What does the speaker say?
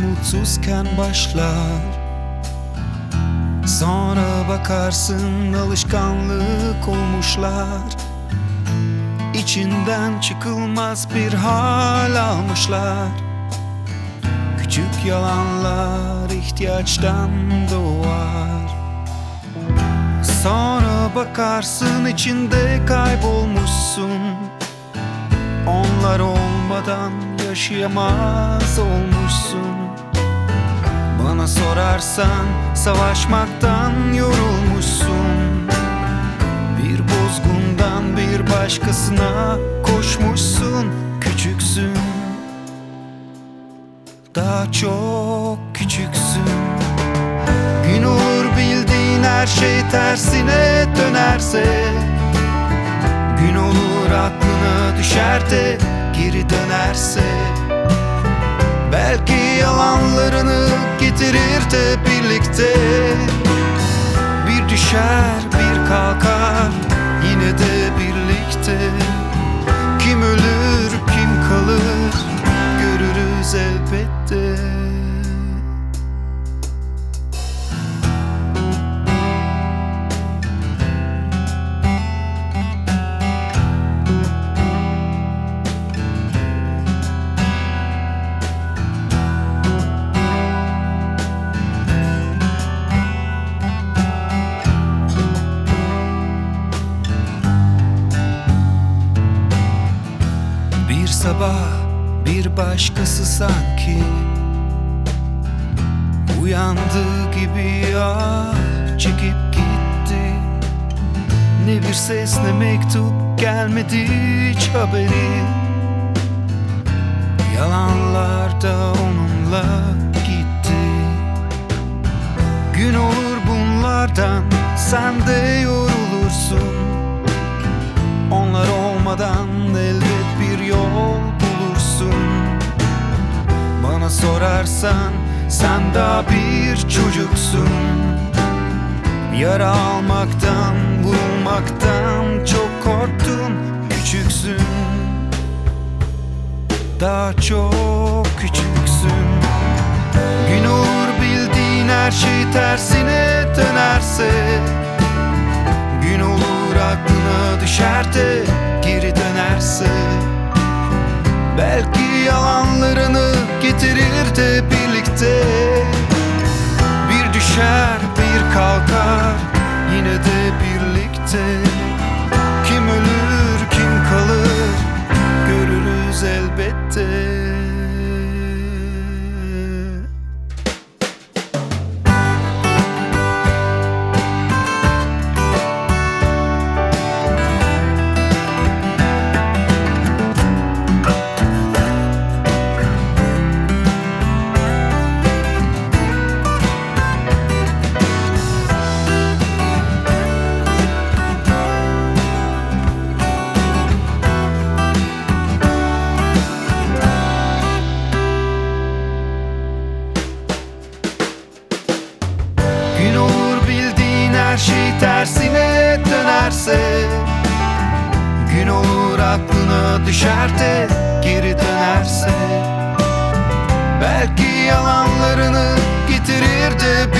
mutsuzken başlar. Sonra bakarsın alışkanlık olmuşlar. İçinden çıkılmaz bir hal almışlar. Küçük yalanlar ihtiyaçtan doğar. Sonra bakarsın içinde kaybolmuşsun. Onlar olmadan yaşayamaz Bana sorarsan savaşmaktan yorulmuşsun. Bir bozgundan bir başkasına koşmuşsun Küçüksün. Daha çok küçüksün. Gün olur bildiğin her şey tersine dönerse. Gün olur aklına düşer de geri dönerse. Belki yalanlarını getirir de birlikte. Bir düşer bir kalkar yine de birlikte Bir sabah bir başkası sanki. Uyandı gibi ah çekip gitti. Ne bir ses ne mektup gelmedi hiç haberi. Yalanlar da onunla gitti. Gün olur bunlardan sen Bana sorarsan sen daha bir çocuksun. Yara almaktan, vurulmaktan çok korktun Küçüksün. Daha çok küçüksün. Gün olur bildiğin her şey tersine dönerse Gün olur aklına düşer de getirir dönerse Gün olur aklına düşer de geri dönerse. Belki yalanlarını getirir de birlikte